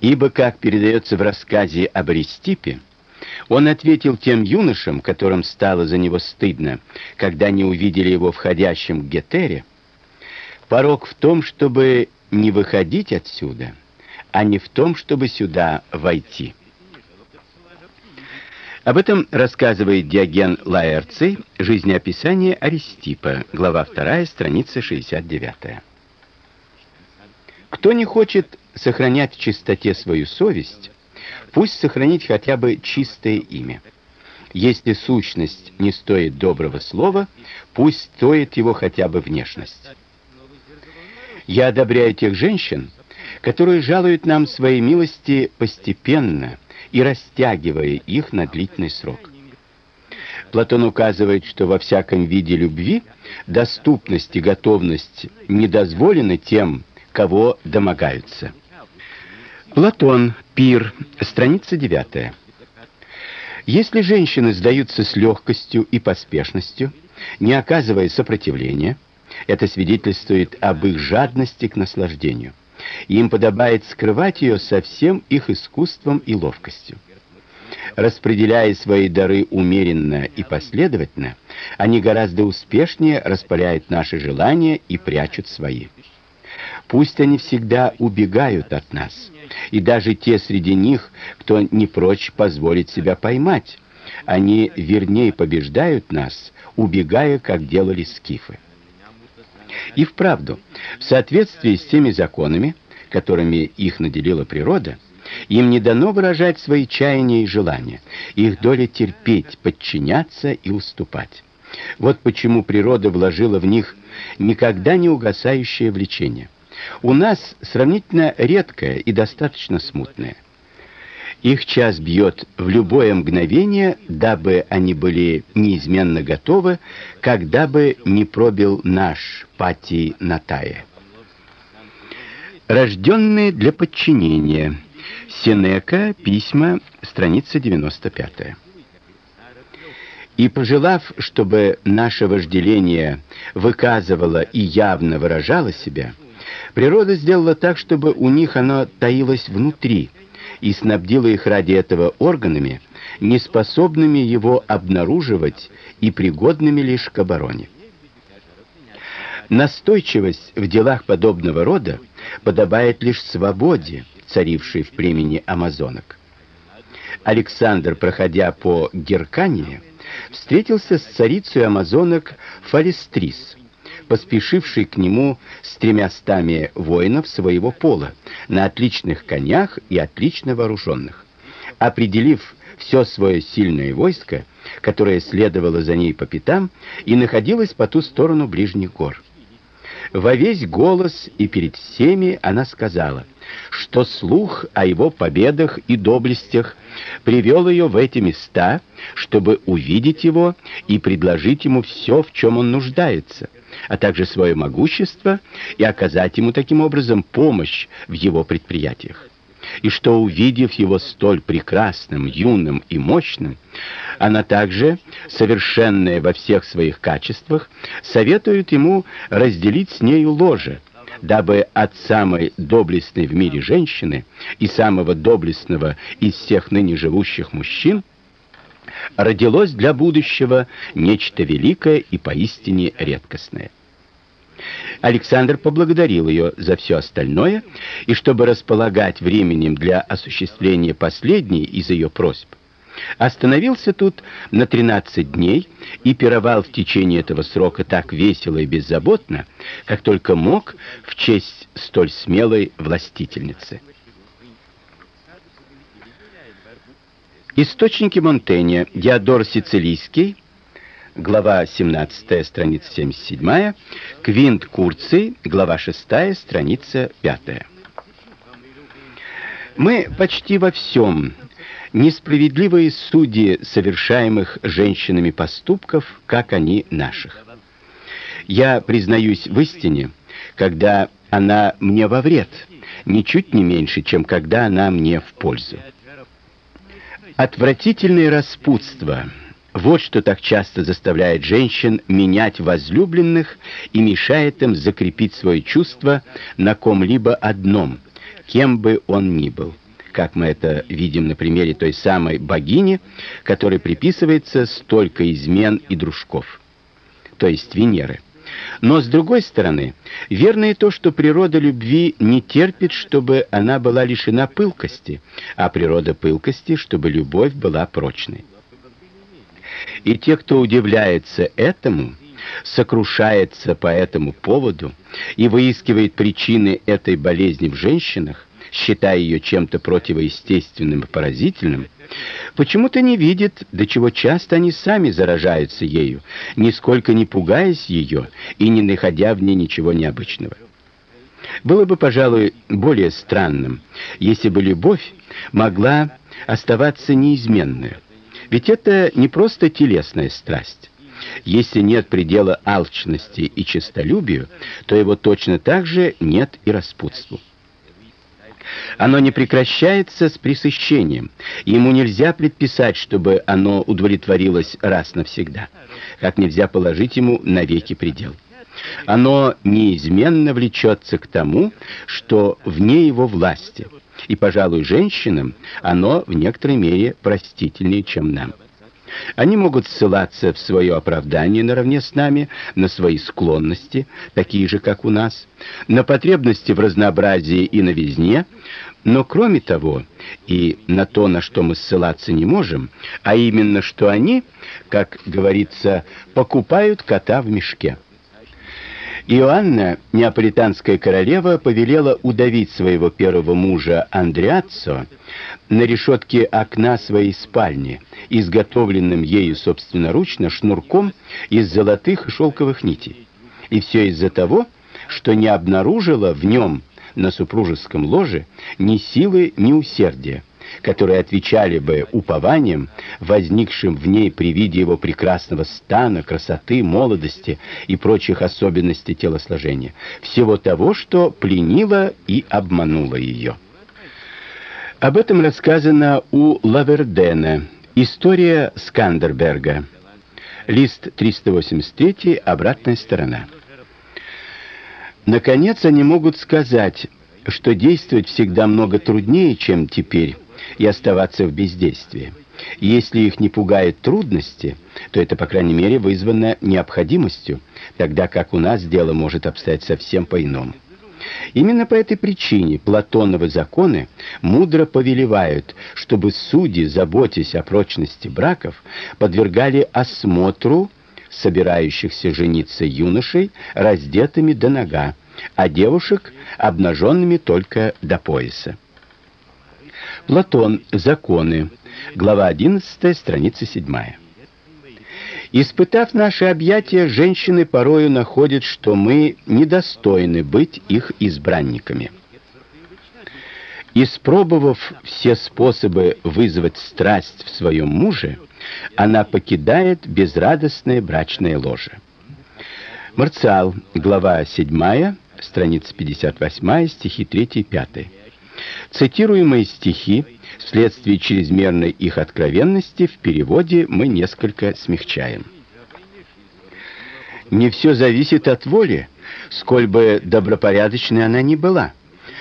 Ибо, как передается в рассказе об Аристипе, он ответил тем юношам, которым стало за него стыдно, когда они увидели его входящим к Гетере, порог в том, чтобы не выходить отсюда, а не в том, чтобы сюда войти. Об этом рассказывает Диоген Лаэрций, жизнеописание Аристипа, глава 2, страница 69. Кто не хочет сохранять в чистоте свою совесть, пусть сохранит хотя бы чистое имя. Если сущность не стоит доброго слова, пусть стоит его хотя бы внешность. Я одобряю тех женщин, которые жалуют нам свои милости постепенно и растягивая их на длительный срок. Платон указывает, что во всяком виде любви доступность и готовность не дозволены тем, кого домогаются. Платон, Пир, страница 9. Если женщины сдаются с легкостью и поспешностью, не оказывая сопротивления, это свидетельствует об их жадности к наслаждению. Им подобает скрывать ее со всем их искусством и ловкостью. Распределяя свои дары умеренно и последовательно, они гораздо успешнее распаляют наши желания и прячут свои. Пусть они всегда убегают от нас, и даже те среди них, кто не прочь позволить себя поймать, они вернее побеждают нас, убегая, как делали скифы. И вправду, в соответствии с теми законами, которыми их наделила природа, им не дано выражать свои чаяния и желания. Их доля терпеть, подчиняться и уступать. Вот почему природа вложила в них никогда не угасающее влечение. У нас сравнительно редкое и достаточно смутное. Их час бьет в любое мгновение, дабы они были неизменно готовы, когда бы не пробил наш Пати Натая. Рожденные для подчинения. Сенека, письма, страница 95. И пожелав, чтобы наше вожделение выказывало и явно выражало себя, природа сделала так, чтобы у них оно таилось внутри и снабдила их ради этого органами, неспособными его обнаруживать и пригодными лишь к обороне. Настойчивость в делах подобного рода подобает лишь свободе, царившей в племени амазонок. Александр, проходя по Геркании, встретился с царицей амазонок Фалистрис, поспешившей к нему с тремястами воинов своего пола, на отличных конях и отлично вооруженных. Определив все свое сильное войско, которое следовало за ней по пятам и находилось по ту сторону ближних гор во весь голос и перед всеми она сказала, что слух о его победах и доблестях привел ее в эти места, чтобы увидеть его и предложить ему все, в чем он нуждается, а также свое могущество и оказать ему таким образом помощь в его предприятиях и что, увидев его столь прекрасным, юным и мощным, она также, совершенная во всех своих качествах, советует ему разделить с нею ложе, дабы от самой доблестной в мире женщины и самого доблестного из всех ныне живущих мужчин родилось для будущего нечто великое и поистине редкостное. Александр поблагодарил ее за все остальное, и чтобы располагать временем для осуществления последней из ее просьб, остановился тут на 13 дней и пировал в течение этого срока так весело и беззаботно, как только мог в честь столь смелой властительницы. Источники Монтэня. Диодор Сицилийский глава 17, страница 77, Квинт Курций, глава 6, страница 5. Мы почти во всем несправедливые судьи совершаемых женщинами поступков, как они наших. Я признаюсь в истине, когда она мне во вред, ничуть не меньше, чем когда она мне в пользу. Отвратительное распутство — вот что так часто заставляет женщин менять возлюбленных и мешает им закрепить свои чувства на ком-либо одном, кем бы он ни был. как мы это видим на примере той самой богини, которой приписывается столько измен и дружков, то есть Венеры. Но с другой стороны, верно и то, что природа любви не терпит, чтобы она была лишена пылкости, а природа пылкости, чтобы любовь была прочной. И те, кто удивляется этому, сокрушается по этому поводу и выискивает причины этой болезни в женщинах, считая ее чем-то противоестественным и поразительным, почему-то не видит, до чего часто они сами заражаются ею, нисколько не пугаясь ее и не находя в ней ничего необычного. Было бы, пожалуй, более странным, если бы любовь могла оставаться неизменной. Ведь это не просто телесная страсть. Если нет предела алчности и честолюбию, то его точно так же нет и распутству. Оно не прекращается с пресыщением. Ему нельзя предписать, чтобы оно удовлетворилось раз навсегда, как нельзя положить ему навеки предел. Оно неизменно влечется к тому, что вне его власти. И, пожалуй, женщинам оно в некоторой мере простительнее, чем нам. Они могут ссылаться в свое оправдание наравне с нами на свои склонности, такие же, как у нас, на потребности в разнообразии и новизне, но кроме того, и на то, на что мы ссылаться не можем, а именно, что они, как говорится, покупают кота в мешке. Иоанна, неаполитанская королева, повелела удавить своего первого мужа Андреаццо на решетке окна своей спальни, изготовленным ею собственноручно шнурком из золотых и шелковых нитей. И все из-за того, что не обнаружила в нем на супружеском ложе ни силы, ни усердия которые отвечали бы упованием, возникшим в ней при виде его прекрасного стана, красоты, молодости и прочих особенностей телосложения, всего того, что пленило и обмануло ее. Об этом рассказано у Лавердена. История Скандерберга. Лист 383, обратная сторона. Наконец они могут сказать, что действовать всегда много труднее, чем теперь, и оставаться в бездействии. Если их не пугают трудности, то это, по крайней мере, вызвано необходимостью, тогда как у нас дело может обстоять совсем по-иному. Именно по этой причине Платоновы законы мудро повелевают, чтобы судьи, заботясь о прочности браков, подвергали осмотру собирающихся жениться юношей раздетыми до нога, а девушек обнаженными только до пояса. Платон. Законы. Глава 11, страница 7. Испытав наши объятия, женщины порою находят, что мы недостойны быть их избранниками. Испробовав все способы вызвать страсть в своем муже, она покидает безрадостное брачное ложе. Марциал, глава 7, страница 58, стихи 3 и 5. Цитируемые стихи вследствие чрезмерной их откровенности в переводе мы несколько смягчаем. Не все зависит от воли, сколь бы добропорядочной она ни была.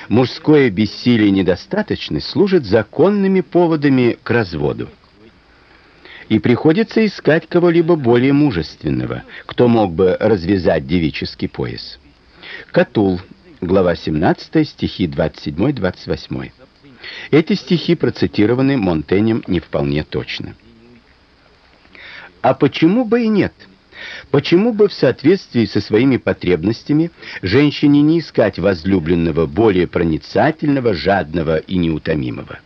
Мужское бессилие и недостаточность служат законными поводами к разводу. И приходится искать кого-либо более мужественного, кто мог бы развязать девический пояс. Катул, глава 17, стихи 27-28. Эти стихи процитированы Монтенем не вполне точно. А почему бы и нет? Почему бы в соответствии со своими потребностями женщине не искать возлюбленного более проницательного, жадного и неутомимого?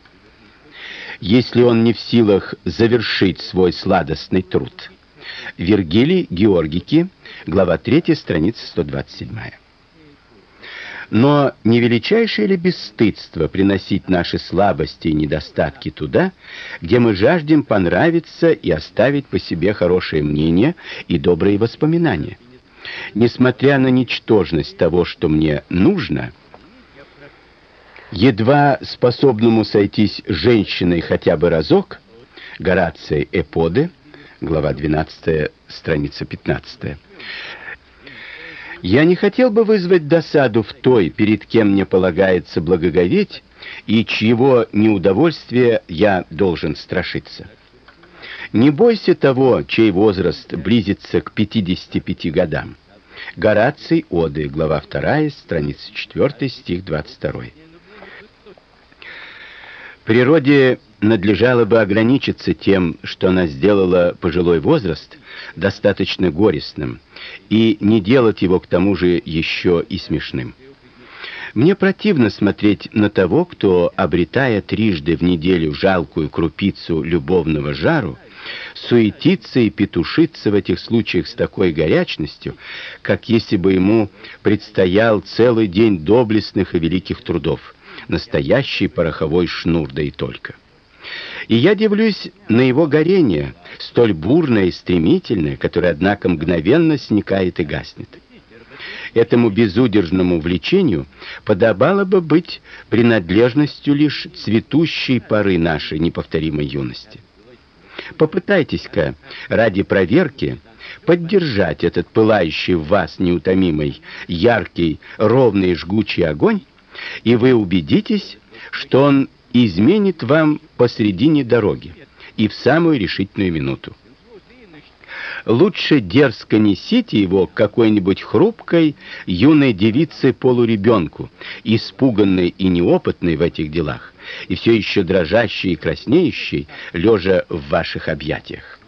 Если он не в силах завершить свой сладостный труд. Вергилий Георгики, глава 3, страница 127. Но не величайшее ли бесстыдство приносить наши слабости и недостатки туда, где мы жаждем понравиться и оставить по себе хорошее мнение и добрые воспоминания? Несмотря на ничтожность того, что мне нужно, едва способному сойтись женщиной хотя бы разок, Гораций Эподы, глава 12, страница 15, Я не хотел бы вызвать досаду в той, перед кем мне полагается благоговеть, и чьего неудовольствия я должен страшиться. Не бойся того, чей возраст близится к 55 годам. Гораций, Оды, глава 2, страница 4, стих 22. Природе надлежало бы ограничиться тем, что она сделала пожилой возраст достаточно горестным, и не делать его к тому же еще и смешным. Мне противно смотреть на того, кто, обретая трижды в неделю жалкую крупицу любовного жару, суетится и петушится в этих случаях с такой горячностью, как если бы ему предстоял целый день доблестных и великих трудов, настоящий пороховой шнур да и только. И я дивлюсь на его горение, столь бурное и стремительное, которое однако мгновенно сникает и гаснет. Этому безудержному влечению подобало бы быть принадлежностью лишь цветущей поры нашей неповторимой юности. Попытайтесь-ка ради проверки поддержать этот пылающий в вас неутомимый, яркий, ровный жгучий огонь, и вы убедитесь, что он изменит вам посредине дороги и в самую решительную минуту. Лучше дерзко несите его к какой-нибудь хрупкой юной девице-полуребенку, испуганной и неопытной в этих делах, и все еще дрожащей и краснеющей, лежа в ваших объятиях.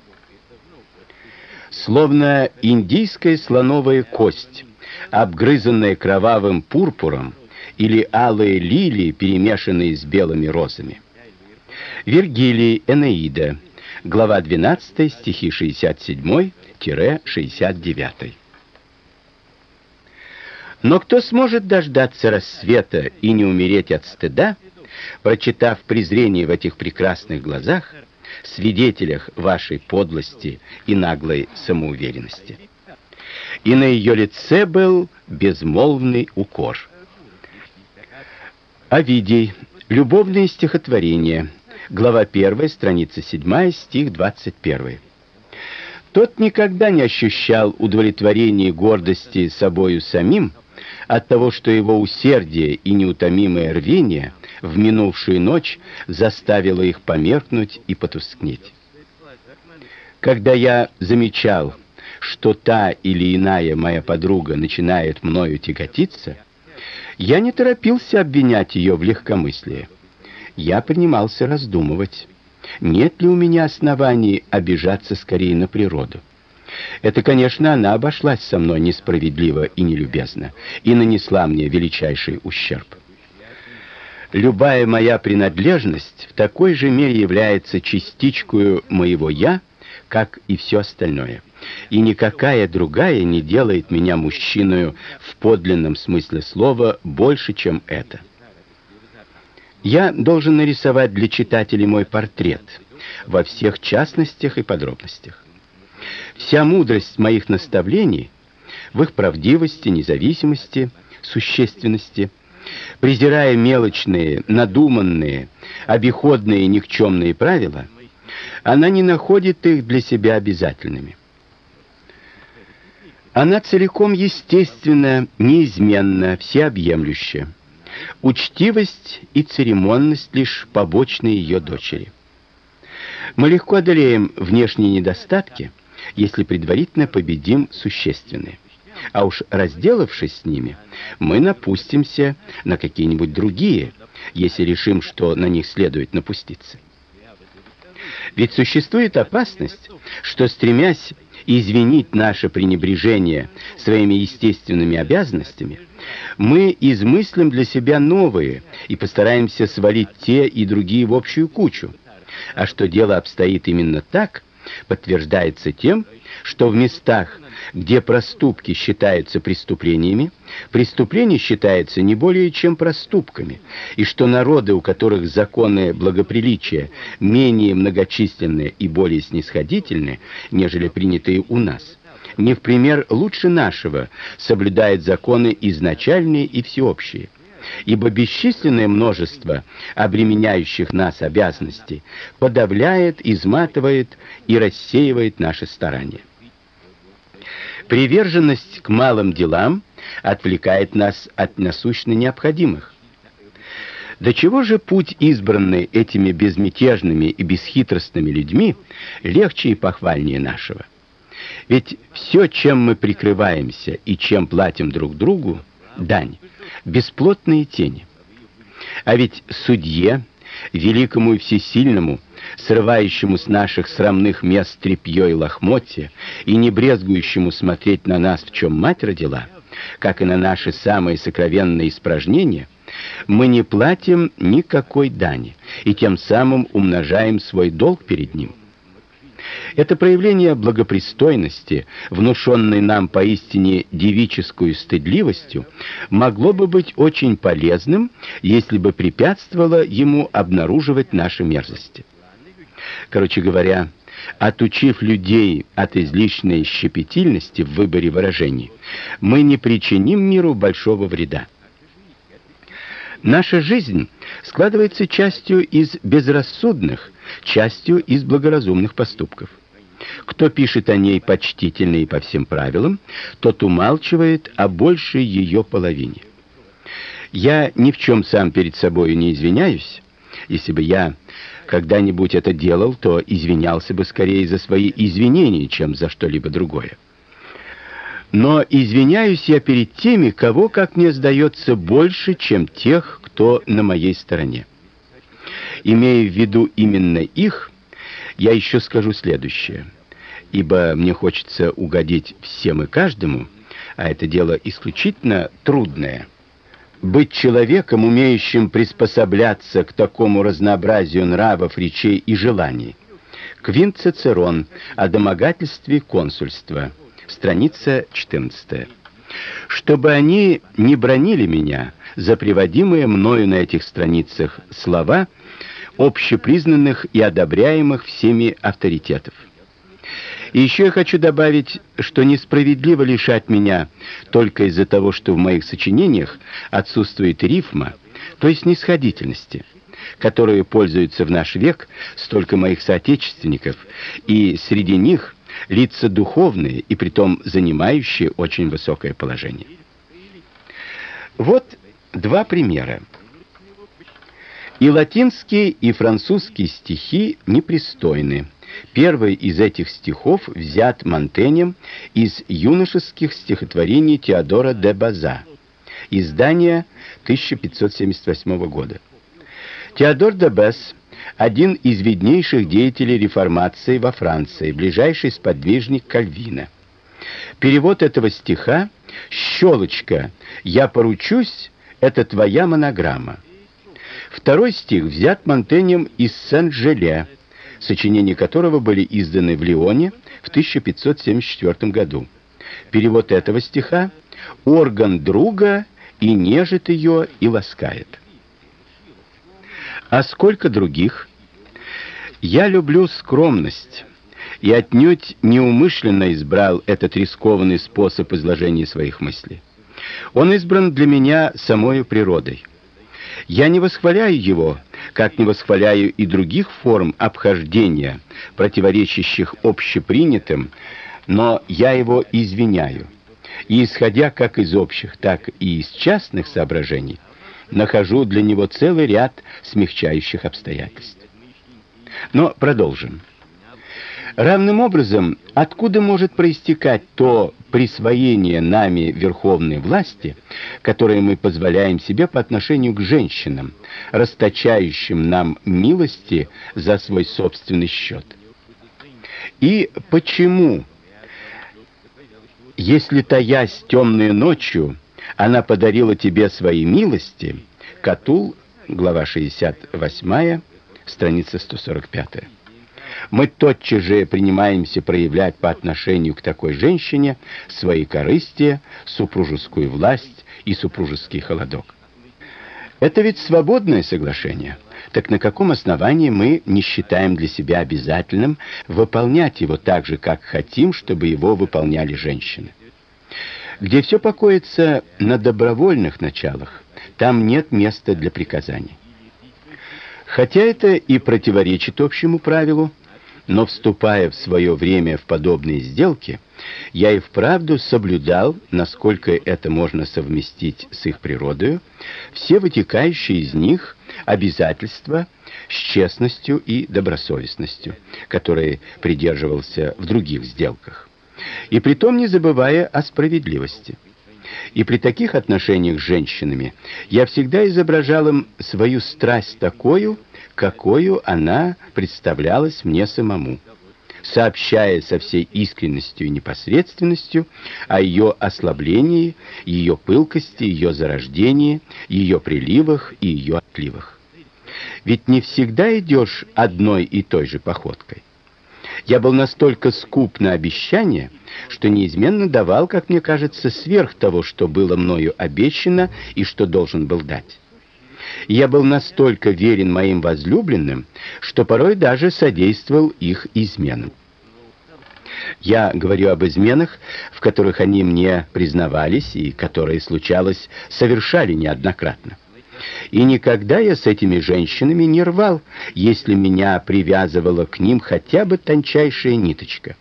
Словно индийская слоновая кость, обгрызанная кровавым пурпуром, или алые лилии, перемешанные с белыми розами. Вергилий, Энеида, глава 12, стихи 67-69. Но кто сможет дождаться рассвета и не умереть от стыда, прочитав презрение в этих прекрасных глазах, свидетелях вашей подлости и наглой самоуверенности? И на ее лице был безмолвный укор. Овидий. Любовные стихотворения. Глава 1, страница 7, стих 21. Тот никогда не ощущал удовлетворения и гордости собою самим от того, что его усердие и неутомимое рвение в минувшую ночь заставило их померкнуть и потускнеть. Когда я замечал, что та или иная моя подруга начинает мною тяготиться, я не торопился обвинять ее в легкомыслии я принимался раздумывать, нет ли у меня оснований обижаться скорее на природу. Это, конечно, она обошлась со мной несправедливо и нелюбезно и нанесла мне величайший ущерб. Любая моя принадлежность в такой же мере является частичкой моего я, как и все остальное. И никакая другая не делает меня мужчиной в подлинном смысле слова больше, чем это. Я должен нарисовать для читателей мой портрет во всех частностях и подробностях. Вся мудрость моих наставлений в их правдивости, независимости, существенности, презирая мелочные, надуманные, обиходные никчемные правила, она не находит их для себя обязательными. Она целиком естественна, неизменна, всеобъемлющая. Учтивость и церемонность лишь побочные ее дочери. Мы легко одолеем внешние недостатки, если предварительно победим существенные. А уж разделавшись с ними, мы напустимся на какие-нибудь другие, если решим, что на них следует напуститься. Ведь существует опасность, что стремясь извинить наше пренебрежение своими естественными обязанностями, мы измыслим для себя новые и постараемся свалить те и другие в общую кучу. А что дело обстоит именно так, подтверждается тем, что в местах, где проступки считаются преступлениями, преступления считаются не более чем проступками, и что народы, у которых законы благоприличия менее многочисленны и более снисходительны, нежели принятые у нас, не в пример лучше нашего соблюдает законы изначальные и всеобщие. Ибо бесчисленное множество обременяющих нас обязанностей подавляет, изматывает и рассеивает наши старания. Приверженность к малым делам отвлекает нас от насущно необходимых. До чего же путь, избранный этими безмятежными и бесхитростными людьми, легче и похвальнее нашего? Ведь все, чем мы прикрываемся и чем платим друг другу, дань, бесплотные тени. А ведь судье, великому и всесильному, срывающему с наших срамных мест тряпье и лохмотья и не брезгующему смотреть на нас, в чем мать родила, как и на наши самые сокровенные испражнения, мы не платим никакой дани и тем самым умножаем свой долг перед ним. Это проявление благопристойности, внушенной нам поистине девическую стыдливостью, могло бы быть очень полезным, если бы препятствовало ему обнаруживать наши мерзости. Короче говоря, отучив людей от излишней щепетильности в выборе выражений, мы не причиним миру большого вреда. Наша жизнь складывается частью из безрассудных, частью из благоразумных поступков. Кто пишет о ней почтительно и по всем правилам, тот умалчивает о большей ее половине. Я ни в чем сам перед собой не извиняюсь. Если бы я когда-нибудь это делал, то извинялся бы скорее за свои извинения, чем за что-либо другое. Но извиняюсь я перед теми, кого, как мне сдается, больше, чем тех, кто на моей стороне. Имея в виду именно их, я еще скажу следующее. Ибо мне хочется угодить всем и каждому, а это дело исключительно трудное. Быть человеком, умеющим приспосабляться к такому разнообразию нравов, речей и желаний. Квинт Цицерон о домогательстве консульства. Страница 14. Чтобы они не бронили меня за приводимые мною на этих страницах слова общепризнанных и одобряемых всеми авторитетов. И еще я хочу добавить, что несправедливо лишать меня только из-за того, что в моих сочинениях отсутствует рифма, то есть нисходительности, которой пользуются в наш век столько моих соотечественников, и среди них лица духовные и притом занимающие очень высокое положение. Вот два примера. И латинские, и французские стихи непристойны. Первый из этих стихов взят Монтенем из юношеских стихотворений Теодора де База, издание 1578 года. Теодор де Баз один из виднейших деятелей реформации во Франции, ближайший сподвижник Кальвина. Перевод этого стиха «Щелочка, я поручусь» — это твоя монограмма. Второй стих взят Монтенем из Сен-Желе, сочинения которого были изданы в Лионе в 1574 году. Перевод этого стиха «Орган друга и нежит ее и ласкает». А сколько других? Я люблю скромность и отнюдь неумышленно избрал этот рискованный способ изложения своих мыслей. Он избран для меня самой природой. Я не восхваляю его, как не восхваляю и других форм обхождения, противоречащих общепринятым, но я его извиняю. И исходя как из общих, так и из частных соображений, нахожу для него целый ряд смягчающих обстоятельств. Но продолжим. Равным образом, откуда может проистекать то присвоение нами верховной власти, которое мы позволяем себе по отношению к женщинам, расточающим нам милости за свой собственный счет? И почему, если таясь темной ночью, она подарила тебе свои милости, Катул, глава 68, страница 145 мы тотчас же принимаемся проявлять по отношению к такой женщине свои корыстие, супружескую власть и супружеский холодок. Это ведь свободное соглашение. Так на каком основании мы не считаем для себя обязательным выполнять его так же, как хотим, чтобы его выполняли женщины? Где все покоится на добровольных началах, там нет места для приказаний. Хотя это и противоречит общему правилу, но вступая в свое время в подобные сделки, я и вправду соблюдал, насколько это можно совместить с их природой, все вытекающие из них обязательства с честностью и добросовестностью, которые придерживался в других сделках. И притом не забывая о справедливости. И при таких отношениях с женщинами я всегда изображал им свою страсть такую, какую она представлялась мне самому, сообщая со всей искренностью и непосредственностью о ее ослаблении, ее пылкости, ее зарождении, ее приливах и ее отливах. Ведь не всегда идешь одной и той же походкой. Я был настолько скуп на обещания, что неизменно давал, как мне кажется, сверх того, что было мною обещано и что должен был дать. Я был настолько верен моим возлюбленным, что порой даже содействовал их изменам. Я говорю об изменах, в которых они мне признавались и которые случалось совершали неоднократно. И никогда я с этими женщинами не рвал, если меня привязывала к ним хотя бы тончайшая ниточка.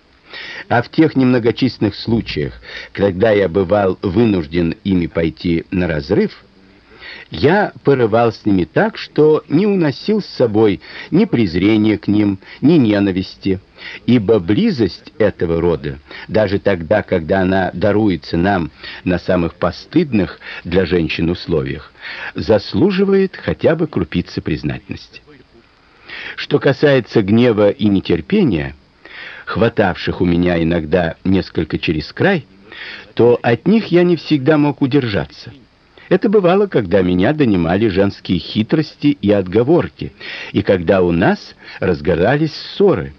А в тех немногочисленных случаях, когда я бывал вынужден ими пойти на разрыв, я порывал с ними так, что не уносил с собой ни презрения к ним, ни ненависти, ибо близость этого рода, даже тогда, когда она даруется нам на самых постыдных для женщин условиях, заслуживает хотя бы крупицы признательности. Что касается гнева и нетерпения, хватавших у меня иногда несколько через край, то от них я не всегда мог удержаться. Это бывало, когда меня донимали женские хитрости и отговорки, и когда у нас разгорались ссоры,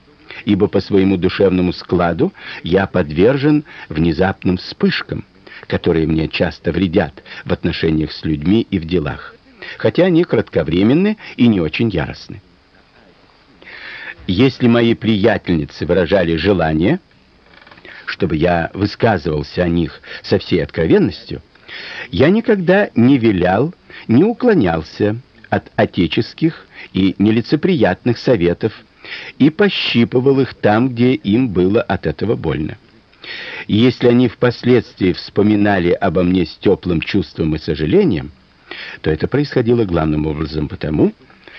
ибо по своему душевному складу я подвержен внезапным вспышкам, которые мне часто вредят в отношениях с людьми и в делах, хотя они кратковременны и не очень яростны. Если мои приятельницы выражали желание, чтобы я высказывался о них со всей откровенностью, я никогда не вилял, не уклонялся от отеческих и нелицеприятных советов и пощипывал их там, где им было от этого больно. Если они впоследствии вспоминали обо мне с теплым чувством и сожалением, то это происходило главным образом потому,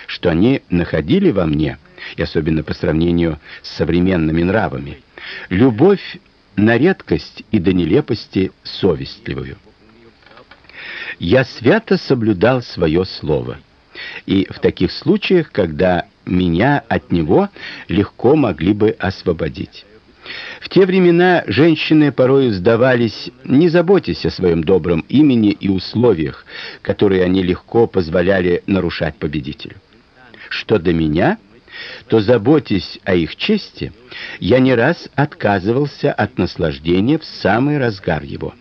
что они находили во мне, и особенно по сравнению с современными нравами, любовь на редкость и до нелепости совестливую я свято соблюдал свое слово. И в таких случаях, когда меня от него легко могли бы освободить. В те времена женщины порой сдавались, не заботясь о своем добром имени и условиях, которые они легко позволяли нарушать победителю. Что до меня, то заботясь о их чести, я не раз отказывался от наслаждения в самый разгар его.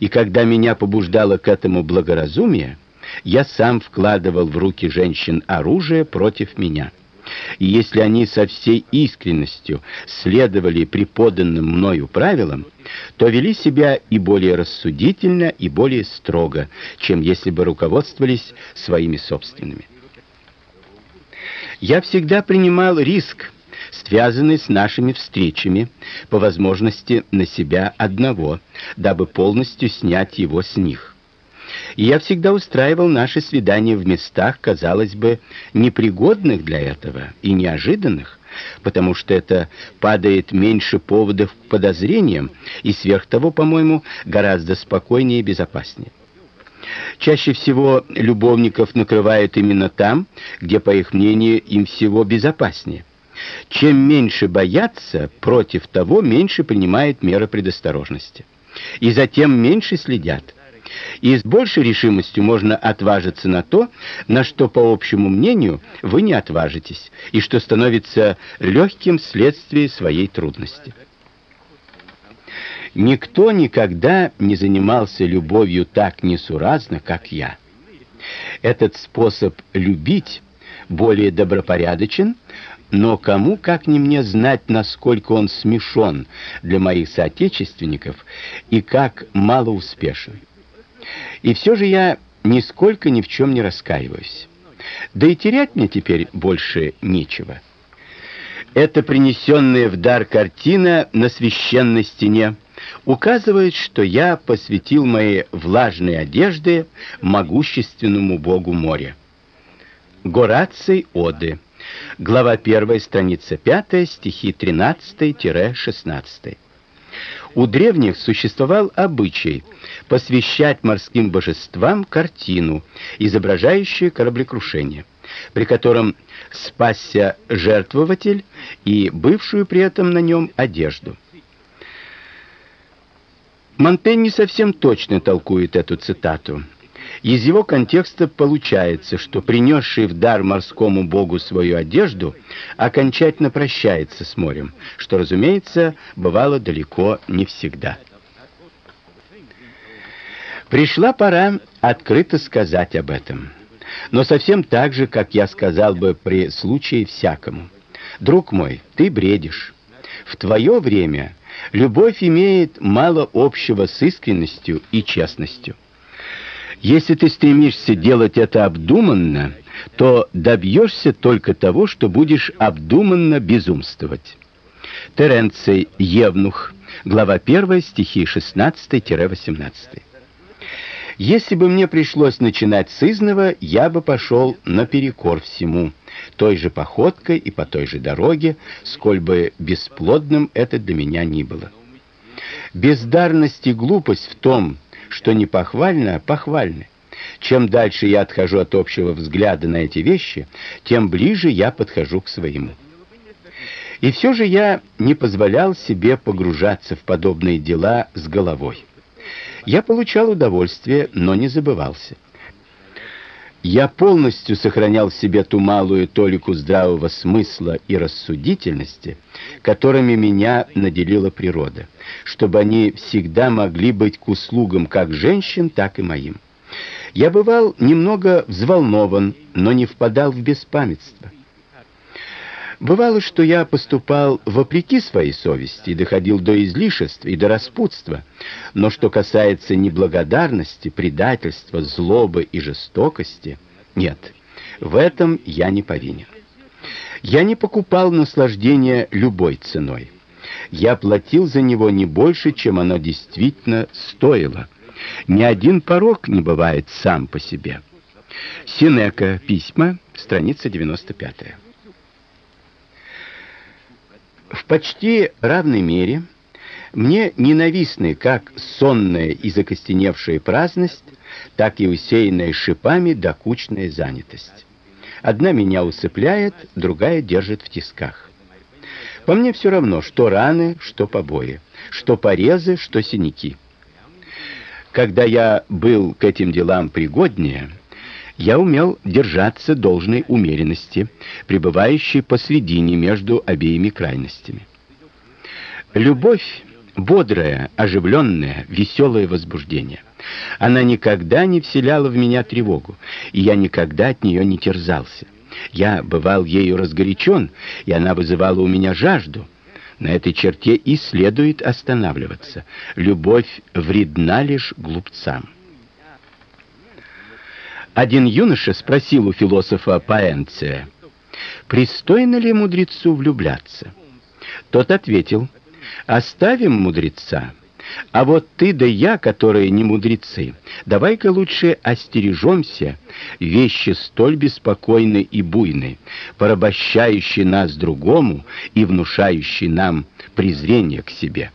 И когда меня побуждало к этому благоразумие, я сам вкладывал в руки женщин оружие против меня. И если они со всей искренностью следовали преподанным мною правилам, то вели себя и более рассудительно, и более строго, чем если бы руководствовались своими собственными. Я всегда принимал риск, связанный с нашими встречами, по возможности на себя одного, дабы полностью снять его с них. И я всегда устраивал наши свидания в местах, казалось бы, непригодных для этого и неожиданных, потому что это падает меньше поводов к подозрениям и сверх того, по-моему, гораздо спокойнее и безопаснее. Чаще всего любовников накрывают именно там, где, по их мнению, им всего безопаснее. Чем меньше боятся, против того меньше принимают меры предосторожности. И затем меньше следят. И с большей решимостью можно отважиться на то, на что, по общему мнению, вы не отважитесь, и что становится легким следствием своей трудности. Никто никогда не занимался любовью так несуразно, как я. Этот способ любить более добропорядочен, но кому, как не мне, знать, насколько он смешон для моих соотечественников и как малоуспешен. И все же я нисколько ни в чем не раскаиваюсь. Да и терять мне теперь больше нечего. Эта принесенная в дар картина на священной стене указывает, что я посвятил мои влажные одежды могущественному богу моря. Гораций Оды. Глава 1, страница 5, стихи 13-16. У древних существовал обычай посвящать морским божествам картину, изображающую кораблекрушение, при котором спасся жертвователь и бывшую при этом на нем одежду. Монтень не совсем точно толкует эту цитату. Из его контекста получается, что принесший в дар морскому богу свою одежду окончательно прощается с морем, что, разумеется, бывало далеко не всегда. Пришла пора открыто сказать об этом. Но совсем так же, как я сказал бы при случае всякому. Друг мой, ты бредишь. В твое время любовь имеет мало общего с искренностью и честностью. Если ты стремишься делать это обдуманно, то добьешься только того, что будешь обдуманно безумствовать. Теренций Евнух, глава 1, стихи 16-18. Если бы мне пришлось начинать с изного, я бы пошел наперекор всему, той же походкой и по той же дороге, сколь бы бесплодным это для меня ни было. Бездарность и глупость в том, что не похвально, а похвальны. Чем дальше я отхожу от общего взгляда на эти вещи, тем ближе я подхожу к своему. И все же я не позволял себе погружаться в подобные дела с головой. Я получал удовольствие, но не забывался. Я полностью сохранял в себе ту малую толику здравого смысла и рассудительности, которыми меня наделила природа, чтобы они всегда могли быть к услугам как женщин, так и моим. Я бывал немного взволнован, но не впадал в беспамятство. Бывало, что я поступал вопреки своей совести доходил до излишеств и до распутства. Но что касается неблагодарности, предательства, злобы и жестокости, нет, в этом я не повинен. Я не покупал наслаждение любой ценой. Я платил за него не больше, чем оно действительно стоило. Ни один порок не бывает сам по себе. Синека. Письма. Страница 95. В почти равной мере мне ненавистны как сонная и закостеневшая праздность, так и усеянная шипами докучная занятость. Одна меня усыпляет, другая держит в тисках. По мне все равно, что раны, что побои, что порезы, что синяки. Когда я был к этим делам пригоднее, я умел держаться должной умеренности, пребывающей посредине между обеими крайностями. Любовь бодрое, оживленное, веселое возбуждение. Она никогда не вселяла в меня тревогу, и я никогда от нее не терзался. Я бывал ею разгорячен, и она вызывала у меня жажду. На этой черте и следует останавливаться. Любовь вредна лишь глупцам. Один юноша спросил у философа Паэнция, пристойно ли мудрецу влюбляться. Тот ответил, оставим мудреца, а вот ты да я, которые не мудрецы, давай-ка лучше остережемся вещи столь беспокойны и буйны, порабощающие нас другому и внушающие нам презрение к себе.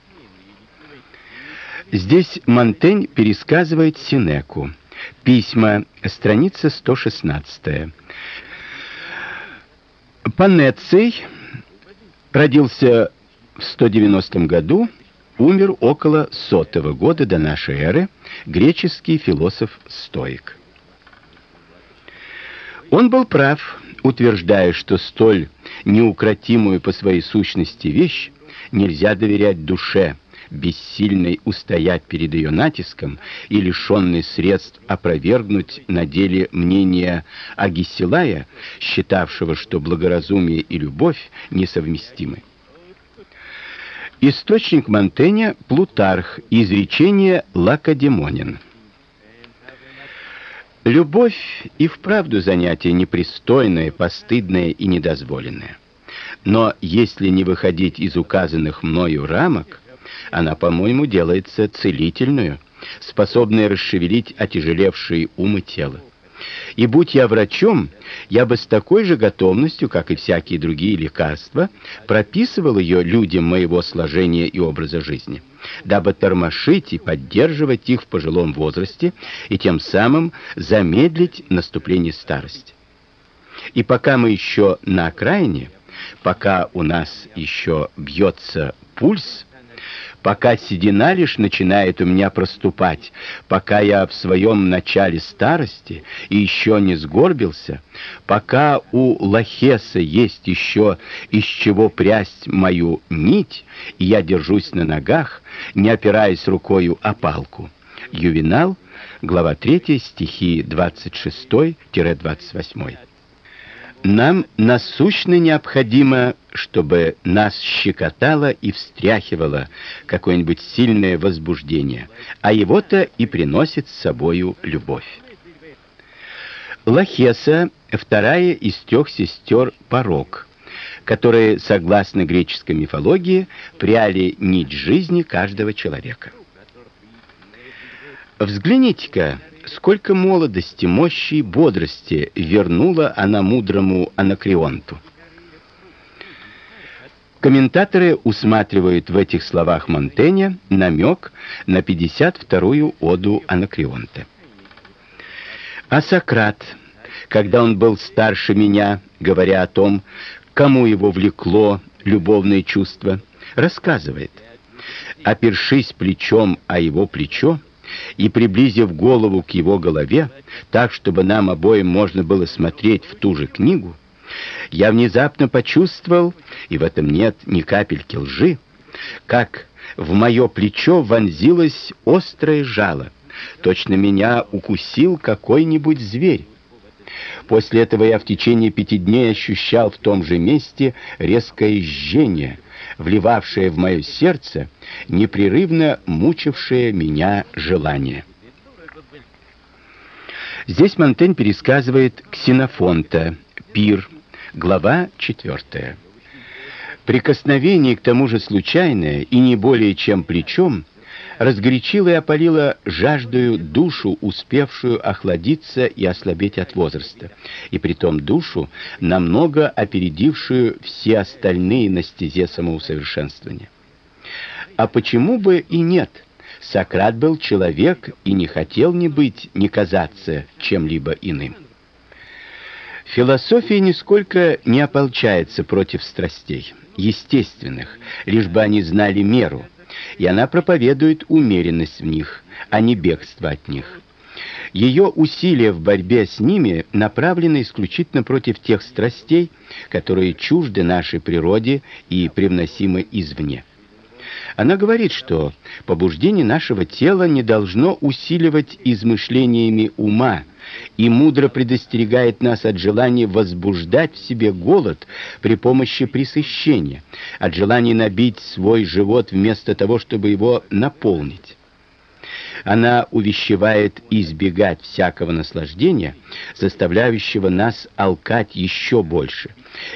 Здесь Монтень пересказывает Синеку. Письма, страница 116. Панеций родился в 190 году, умер около сотого года до нашей эры, греческий философ-стоик. Он был прав, утверждая, что столь неукротимую по своей сущности вещь нельзя доверять душе, бессильной устоять перед ее натиском и лишенной средств опровергнуть на деле мнение Агисилая, считавшего, что благоразумие и любовь несовместимы. Источник Монтэня Плутарх, изречение Лакедемонин. Любовь и вправду занятие непристойное, постыдное и недозволенное. Но если не выходить из указанных мною рамок, она, по-моему, делается целительную, способной расшевелить отяжелевшие ум и тело. И будь я врачом, я бы с такой же готовностью, как и всякие другие лекарства, прописывал ее людям моего сложения и образа жизни, дабы тормошить и поддерживать их в пожилом возрасте и тем самым замедлить наступление старости. И пока мы еще на окраине, пока у нас еще бьется пульс, пока седина лишь начинает у меня проступать, пока я в своем начале старости и еще не сгорбился, пока у Лахеса есть еще из чего прясть мою нить, и я держусь на ногах, не опираясь рукою о палку. Ювенал, глава 3, стихи 26-28. Нам насущно необходимо, чтобы нас щекотало и встряхивало какое-нибудь сильное возбуждение, а его-то и приносит с собою любовь. Лахеса вторая из трех сестер Порок, которые, согласно греческой мифологии, пряли нить жизни каждого человека. Взгляните-ка, сколько молодости, мощи и бодрости вернула она мудрому Анакреонту. Комментаторы усматривают в этих словах Монтэня намек на 52-ю оду Анакреонта. А Сократ, когда он был старше меня, говоря о том, кому его влекло любовное чувство, рассказывает: опершись плечом о его плечо, и приблизив голову к его голове, так чтобы нам обоим можно было смотреть в ту же книгу, я внезапно почувствовал, и в этом нет ни капельки лжи, как в мое плечо вонзилось острое жало. Точно меня укусил какой-нибудь зверь. После этого я в течение пяти дней ощущал в том же месте резкое жжение, вливавшее в мое сердце непрерывно мучившее меня желание. Здесь Монтень пересказывает Ксенофонта, Пир, глава 4. Прикосновение к тому же случайное и не более чем плечом разгорячило и опалило жаждою душу, успевшую охладиться и ослабеть от возраста, и притом душу, намного опередившую все остальные на стезе самоусовершенствования. А почему бы и нет? Сократ был человек и не хотел ни быть, ни казаться чем-либо иным. Философия нисколько не ополчается против страстей, естественных, лишь бы они знали меру, и она проповедует умеренность в них, а не бегство от них. Ее усилия в борьбе с ними направлены исключительно против тех страстей, которые чужды нашей природе и привносимы извне. Она говорит, что побуждение нашего тела не должно усиливать измышлениями ума, и мудро предостерегает нас от желания возбуждать в себе голод при помощи пресыщения, от желания набить свой живот вместо того, чтобы его наполнить. Она увещевает избегать всякого наслаждения, заставляющего нас алкать еще больше,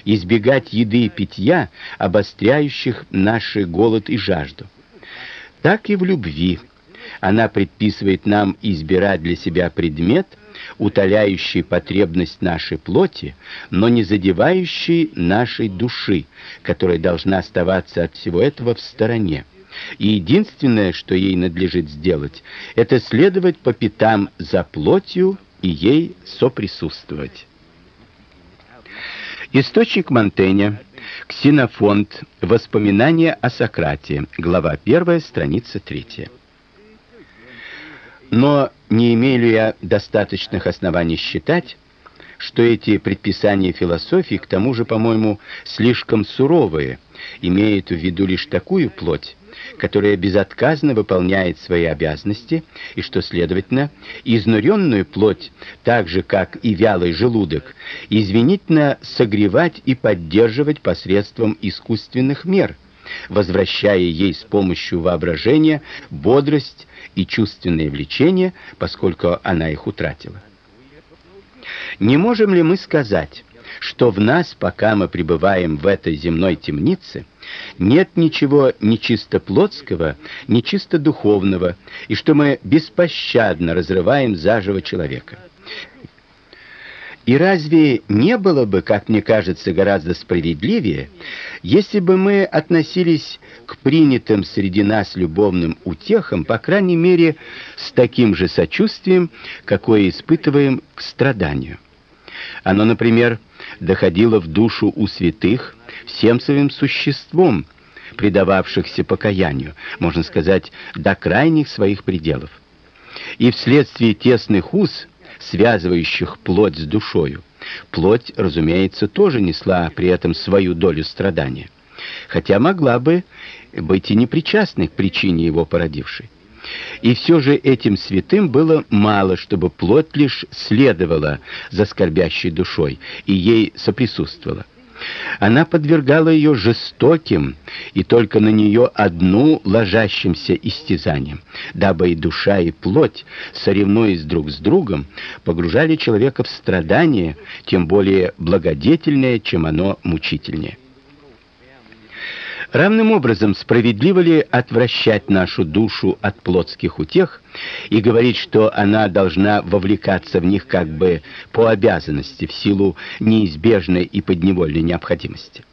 избегать еды и питья, обостряющих наши голод и жажду. Так и в любви. Она предписывает нам избирать для себя предмет, утоляющий потребность нашей плоти, но не задевающий нашей души, которая должна оставаться от всего этого в стороне. И единственное, что ей надлежит сделать, это следовать по пятам за плотью и ей соприсутствовать. Источник Монтэня, Ксенофонт, Воспоминания о Сократе, глава 1, страница 3. Но не имею ли я достаточных оснований считать, что эти предписания философии, к тому же, по-моему, слишком суровые, имеют в виду лишь такую плоть, которая безотказно выполняет свои обязанности, и что, следовательно, изнуренную плоть, так же, как и вялый желудок, извинительно согревать и поддерживать посредством искусственных мер, возвращая ей с помощью воображения бодрость и чувственное влечение, поскольку она их утратила. Не можем ли мы сказать, что в нас, пока мы пребываем в этой земной темнице, нет ничего ни чисто плотского, ни чисто духовного, и что мы беспощадно разрываем заживо человека. И разве не было бы, как мне кажется, гораздо справедливее, если бы мы относились к принятым среди нас любовным утехам, по крайней мере, с таким же сочувствием, какое испытываем к страданию? Оно, например, доходило в душу у святых всем своим существом, предававшихся покаянию, можно сказать, до крайних своих пределов. И вследствие тесных уз связывающих плоть с душою. Плоть, разумеется, тоже несла при этом свою долю страдания, хотя могла бы быть и непричастной к причине его породившей. И все же этим святым было мало, чтобы плоть лишь следовала за скорбящей душой и ей соприсутствовала. Она подвергала ее жестоким и только на нее одну ложащимся истязаниям, дабы и душа, и плоть, соревнуясь друг с другом, погружали человека в страдания, тем более благодетельное, чем оно мучительнее. Равным образом справедливо ли отвращать нашу душу от плотских утех и говорить, что она должна вовлекаться в них как бы по обязанности в силу неизбежной и подневольной необходимости?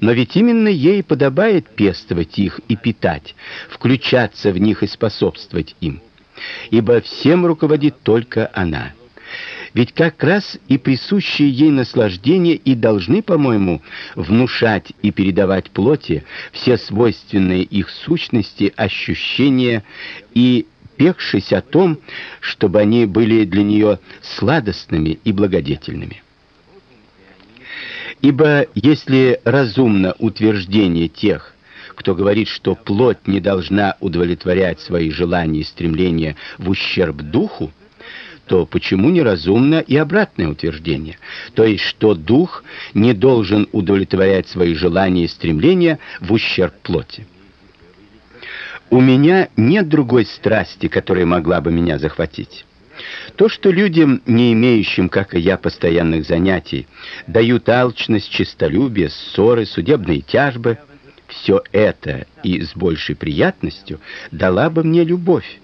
Но ведь именно ей подобает пестовать их и питать, включаться в них и способствовать им. Ибо всем руководит только она. Ведь как раз и присущие ей наслаждения и должны, по-моему, внушать и передавать плоти все свойственные их сущности ощущения и пекшись о том, чтобы они были для нее сладостными и благодетельными. Ибо если разумно утверждение тех, кто говорит, что плоть не должна удовлетворять свои желания и стремления в ущерб духу, то почему неразумно и обратное утверждение? То есть, что дух не должен удовлетворять свои желания и стремления в ущерб плоти. У меня нет другой страсти, которая могла бы меня захватить. То, что людям, не имеющим, как и я, постоянных занятий, дают алчность, честолюбие, ссоры, судебные тяжбы, все это и с большей приятностью дала бы мне любовь.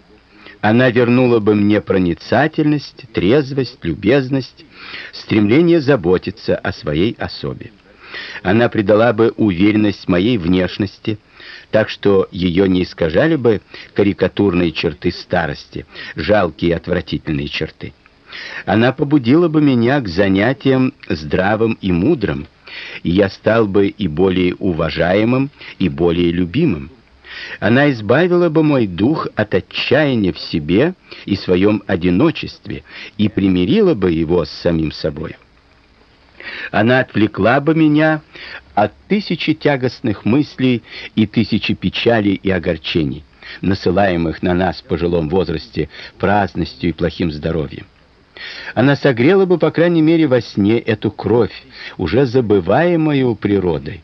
Она вернула бы мне проницательность, трезвость, любезность, стремление заботиться о своей особе. Она придала бы уверенность моей внешности, так что ее не искажали бы карикатурные черты старости, жалкие отвратительные черты. Она побудила бы меня к занятиям здравым и мудрым, и я стал бы и более уважаемым, и более любимым. Она избавила бы мой дух от отчаяния в себе и своем одиночестве и примирила бы его с самим собой. Она отвлекла бы меня от тысячи тягостных мыслей и тысячи печалей и огорчений, насылаемых на нас в пожилом возрасте праздностью и плохим здоровьем. Она согрела бы, по крайней мере, во сне эту кровь, уже забываемую природой.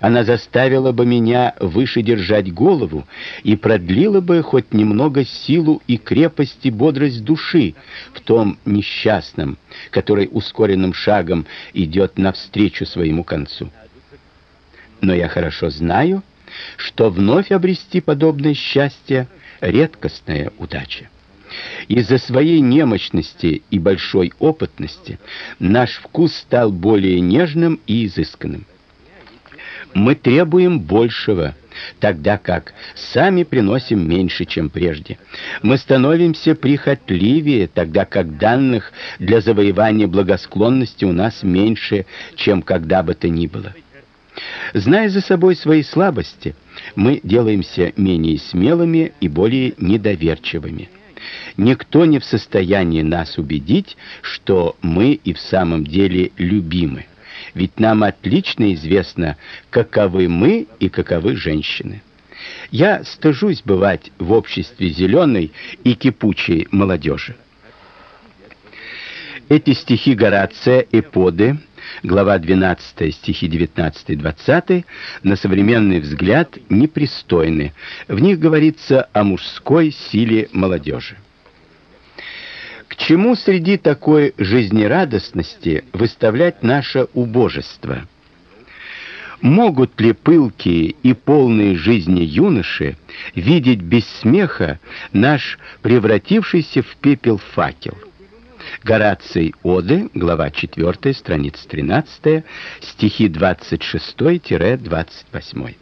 Она заставила бы меня выше держать голову и продлила бы хоть немного силу и крепость и бодрость души в том несчастном, который ускоренным шагом идет навстречу своему концу. Но я хорошо знаю, что вновь обрести подобное счастье редкостная удача. Из-за своей немощности и большой опытности наш вкус стал более нежным и изысканным мы требуем большего, тогда как сами приносим меньше, чем прежде. Мы становимся прихотливее, тогда как данных для завоевания благосклонности у нас меньше, чем когда бы то ни было. Зная за собой свои слабости, мы делаемся менее смелыми и более недоверчивыми. Никто не в состоянии нас убедить, что мы и в самом деле любимы ведь нам отлично известно, каковы мы и каковы женщины. Я стыжусь бывать в обществе зеленой и кипучей молодежи. Эти стихи Горация «Эподы», глава 12, стихи 19-20, на современный взгляд непристойны. В них говорится о мужской силе молодежи. К чему среди такой жизнерадостности выставлять наше убожество? Могут ли пылкие и полные жизни юноши видеть без смеха наш превратившийся в пепел факел? Гораций Оды, глава 4, страница 13, стихи 26-28.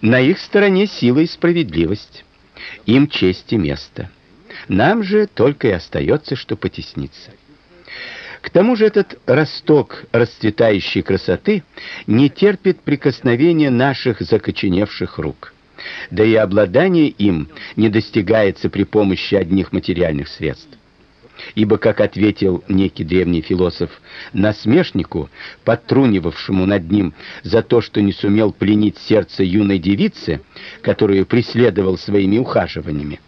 На их стороне сила и справедливость, им честь и место. Нам же только и остается, что потесниться. К тому же этот росток расцветающей красоты не терпит прикосновения наших закоченевших рук. Да и обладание им не достигается при помощи одних материальных средств. Ибо, как ответил некий древний философ насмешнику, подтрунивавшему над ним за то, что не сумел пленить сердце юной девицы, которую преследовал своими ухаживаниями,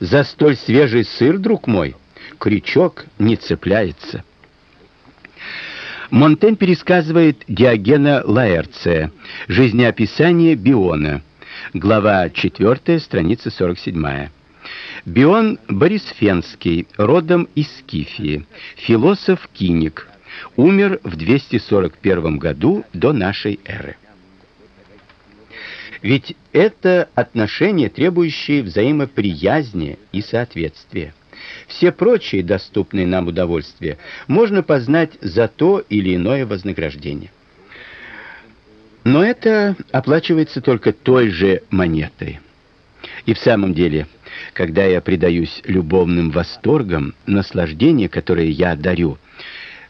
за столь свежий сыр, друг мой, крючок не цепляется. Монтень пересказывает Диогена Лаэрция, жизнеописание Биона, глава 4, страница 47. Бион Борисфенский, родом из Скифии, философ-киник, умер в 241 году до нашей эры. Ведь это отношения, требующие взаимоприязни и соответствия. Все прочие доступные нам удовольствия можно познать за то или иное вознаграждение. Но это оплачивается только той же монетой. И в самом деле, когда я предаюсь любовным восторгам, наслаждение, которое я дарю,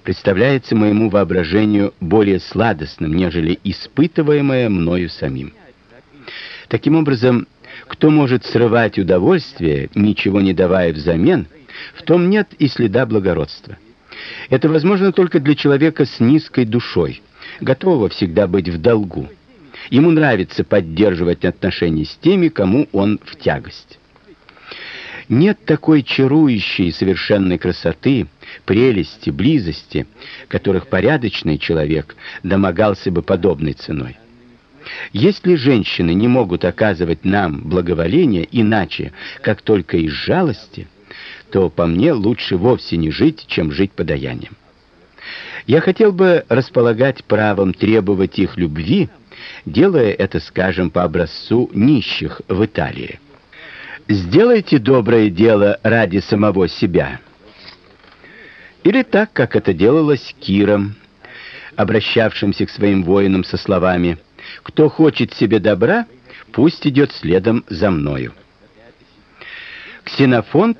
представляется моему воображению более сладостным, нежели испытываемое мною самим. Таким образом, кто может срывать удовольствие, ничего не давая взамен, в том нет и следа благородства. Это возможно только для человека с низкой душой, готового всегда быть в долгу. Ему нравится поддерживать отношения с теми, кому он в тягость. Нет такой чарующей совершенной красоты, прелести, близости, которых порядочный человек домогался бы подобной ценой. Если женщины не могут оказывать нам благоволение иначе, как только из жалости, то по мне лучше вовсе не жить, чем жить подаянием. Я хотел бы располагать правом требовать их любви, делая это, скажем, по образцу нищих в Италии. Сделайте доброе дело ради самого себя. Или так, как это делалось Киром, обращавшимся к своим воинам со словами: кто хочет себе добра, пусть идет следом за мною. Ксенофонт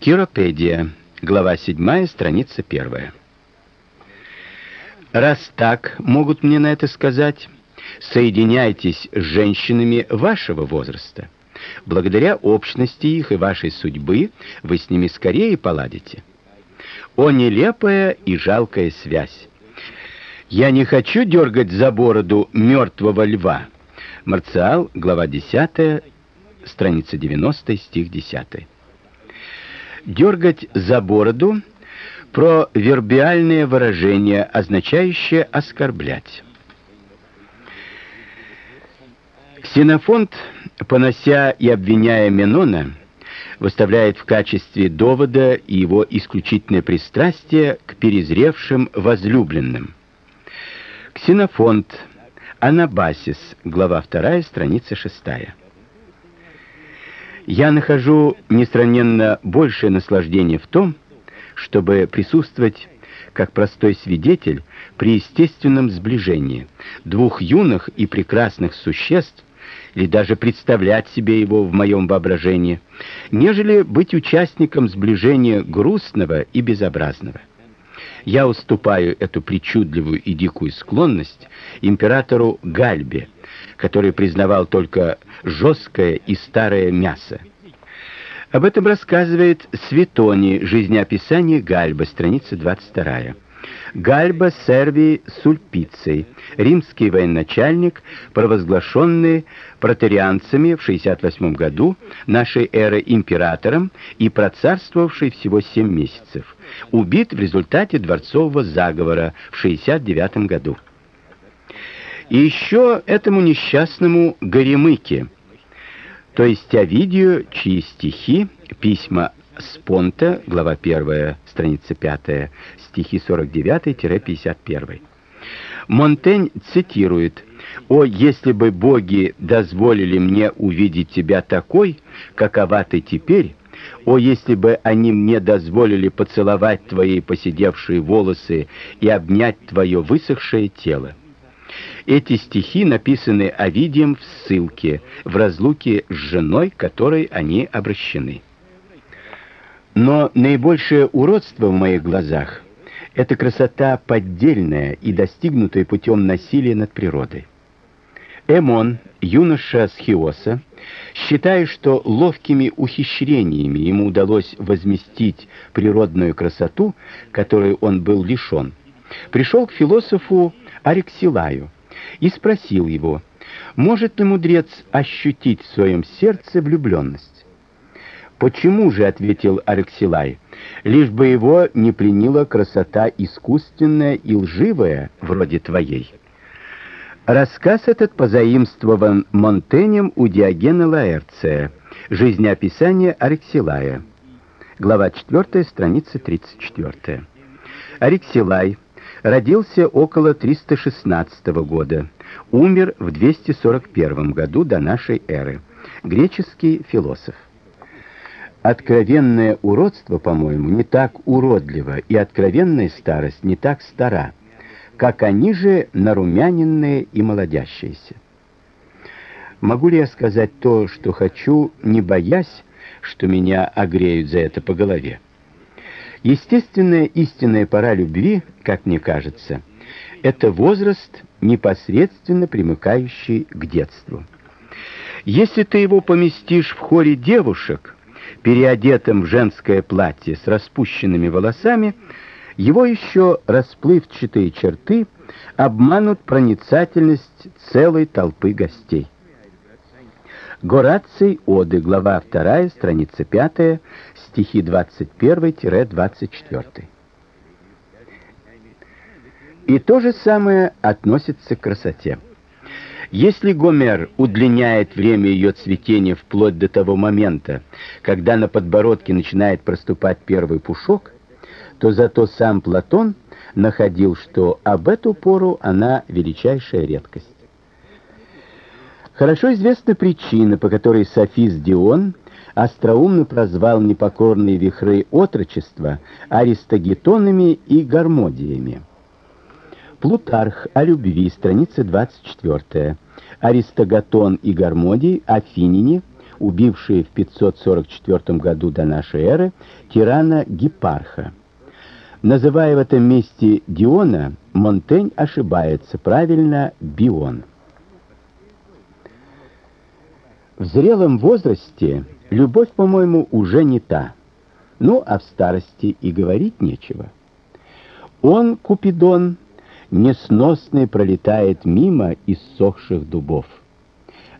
Киропедия, глава 7, страница 1. Раз так могут мне на это сказать, соединяйтесь с женщинами вашего возраста. Благодаря общности их и вашей судьбы вы с ними скорее поладите. О нелепая и жалкая связь! Я не хочу дергать за бороду мертвого льва. Марциал, глава 10, страница 90, стих 10. Дергать за бороду про вербиальное выражение, означающее оскорблять. Ксенофонт, понося и обвиняя Менона, выставляет в качестве довода его исключительное пристрастие к перезревшим возлюбленным. Ксенофонт, Анабасис, глава 2, страница 6. Я нахожу несравненно большее наслаждение в том, чтобы присутствовать как простой свидетель при естественном сближении двух юных и прекрасных существ, или даже представлять себе его в моем воображении, нежели быть участником сближения грустного и безобразного. Я уступаю эту причудливую и дикую склонность императору Гальбе, который признавал только жесткое и старое мясо. Об этом рассказывает Светони, жизнеописание Гальба, страница 22. Гальба Сервий Сульпицей, римский военачальник, провозглашенный протерианцами в 68 году нашей эры императором и процарствовавший всего 7 месяцев, убит в результате дворцового заговора в 69 году. И еще этому несчастному Горемыке, то есть Овидию, чьи стихи, письма Спонта, глава 1, страница 5, стихи 49-51. Монтень цитирует «О, если бы боги дозволили мне увидеть тебя такой, какова ты теперь, о, если бы они мне дозволили поцеловать твои поседевшие волосы и обнять твое высохшее тело». Эти стихи написаны Овидием в ссылке, в разлуке с женой, которой они обращены. Но наибольшее уродство в моих глазах — это красота поддельная и достигнутая путем насилия над природой. Эмон, юноша с Хиоса, считая, что ловкими ухищрениями ему удалось возместить природную красоту, которой он был лишен, пришел к философу Арексилаю и спросил его, может ли мудрец ощутить в своем сердце влюбленность. «Почему же?» — ответил Арексилай. «Лишь бы его не пленила красота искусственная и лживая, вроде твоей». Рассказ этот позаимствован Монтенем у Диогена Лаэрция. Жизнеописание Арексилая. Глава 4, страница 34. Арексилай родился около 316 года, умер в 241 году до нашей эры. Греческий философ. Откровенное уродство, по-моему, не так уродливо, и откровенная старость не так стара, как они же нарумяненные и молодящиеся. Могу ли я сказать то, что хочу, не боясь, что меня огреют за это по голове? Естественная истинная пора любви, как мне кажется, это возраст, непосредственно примыкающий к детству. Если ты его поместишь в хоре девушек, переодетым в женское платье с распущенными волосами, его еще расплывчатые черты обманут проницательность целой толпы гостей. Гораций Оды, глава 2, страница 5, стихи 21-24. И то же самое относится к красоте. Если Гомер удлиняет время ее цветения вплоть до того момента, когда на подбородке начинает проступать первый пушок, то зато сам Платон находил, что об эту пору она величайшая редкость. Хорошо известна причина, по которой софист Дион остроумно прозвал непокорные вихры отрочества аристогетонами и гармодиями. Плутарх о любви, страница 24. Аристогатон и Гармодий, афиняне, убившие в 544 году до нашей эры тирана Гипарха. Называя в этом месте Диона, Монтень ошибается, правильно Бион. В зрелом возрасте любовь, по-моему, уже не та. Ну, а в старости и говорить нечего. Он, Купидон, несносный пролетает мимо иссохших дубов.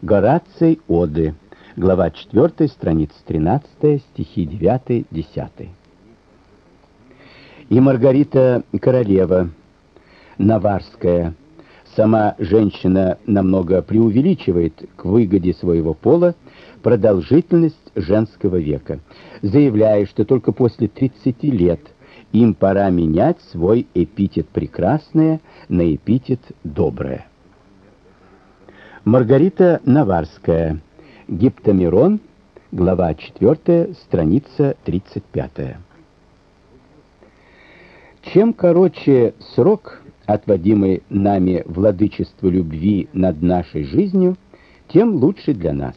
Гораций Оды, глава 4, страница 13, стихи 9-10. И Маргарита Королева, Наварская, сама женщина намного преувеличивает к выгоде своего пола продолжительность женского века, заявляя, что только после 30 лет – им пора менять свой эпитет «прекрасное» на эпитет «доброе». Маргарита Наварская. Гиптомирон. Глава 4, страница 35. Чем короче срок, отводимый нами владычеству любви над нашей жизнью, тем лучше для нас.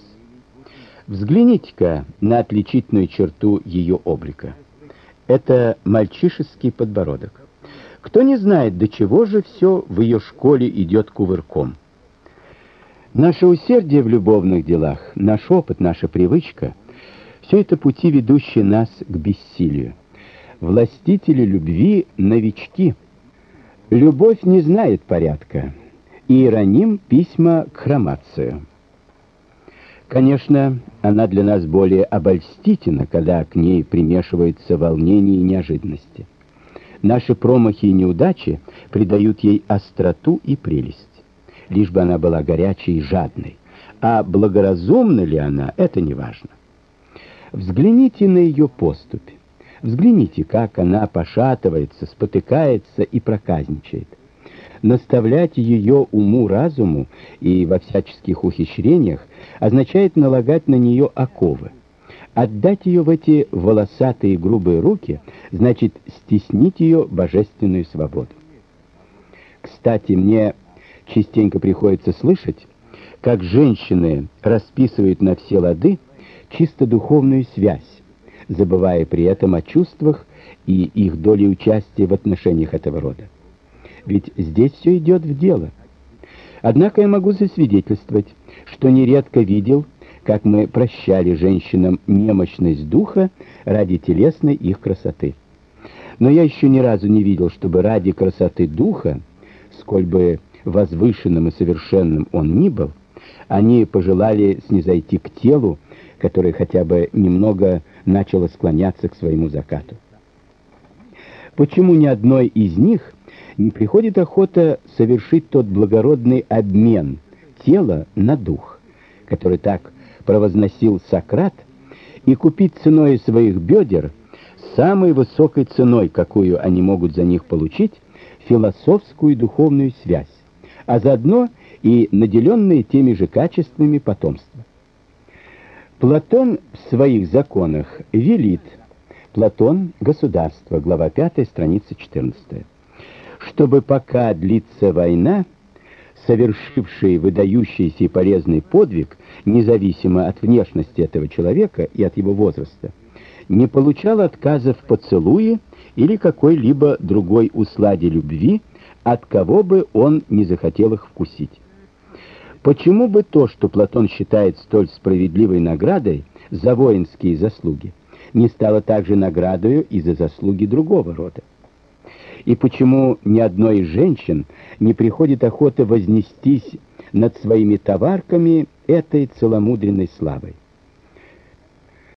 Взгляните-ка на отличительную черту ее облика это мальчишеский подбородок. Кто не знает, до чего же все в ее школе идет кувырком. Наше усердие в любовных делах, наш опыт, наша привычка — все это пути, ведущие нас к бессилию. Властители любви — новички. Любовь не знает порядка. Иероним письма к Хромацию. Конечно, она для нас более обольстительна, когда к ней примешиваются волнения и неожиданности. Наши промахи и неудачи придают ей остроту и прелесть, лишь бы она была горячей и жадной. А благоразумна ли она, это не важно. Взгляните на ее поступь. Взгляните, как она пошатывается, спотыкается и проказничает. Наставлять ее уму-разуму и во всяческих ухищрениях означает налагать на нее оковы. Отдать ее в эти волосатые грубые руки значит стеснить ее божественную свободу. Кстати, мне частенько приходится слышать, как женщины расписывают на все лады чисто духовную связь, забывая при этом о чувствах и их доле участия в отношениях этого рода. Ведь здесь все идет в дело. Однако я могу засвидетельствовать, что нередко видел, как мы прощали женщинам немощность духа ради телесной их красоты. Но я еще ни разу не видел, чтобы ради красоты духа, сколь бы возвышенным и совершенным он ни был, они пожелали снизойти к телу, которое хотя бы немного начало склоняться к своему закату. Почему ни одной из них не приходит охота совершить тот благородный обмен тела на дух, который так провозносил Сократ, и купить ценой своих бедер, самой высокой ценой, какую они могут за них получить, философскую и духовную связь, а заодно и наделенные теми же качествами потомства. Платон в своих законах велит, Платон, Государство, глава 5, страница 14, чтобы пока длится война, совершивший выдающийся и полезный подвиг, независимо от внешности этого человека и от его возраста, не получал отказа в поцелуе или какой-либо другой усладе любви, от кого бы он не захотел их вкусить. Почему бы то, что Платон считает столь справедливой наградой за воинские заслуги, не стало также наградою и за заслуги другого рода? И почему ни одной из женщин не приходит охота вознестись над своими товарками этой целомудренной славой.